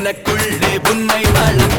எனக்குள்ளே உன்னை வளர்ப்பேன்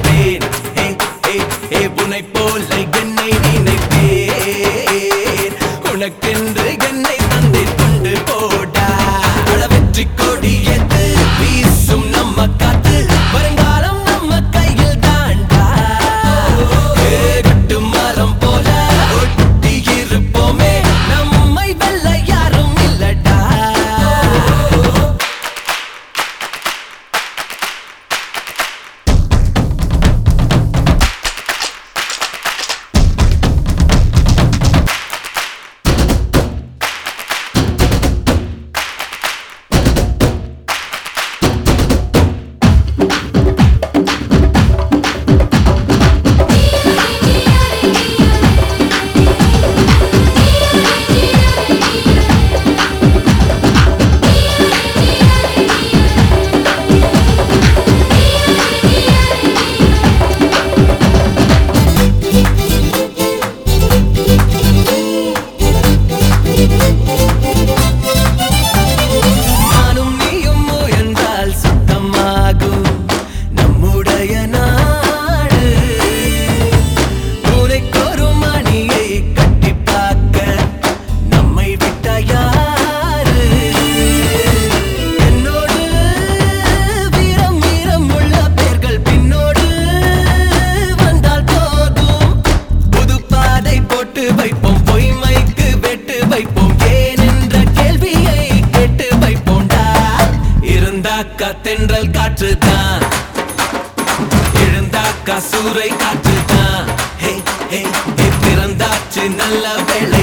கட்டுரை காற்றுதான் பிறந்தாச்சு நல்ல வேலை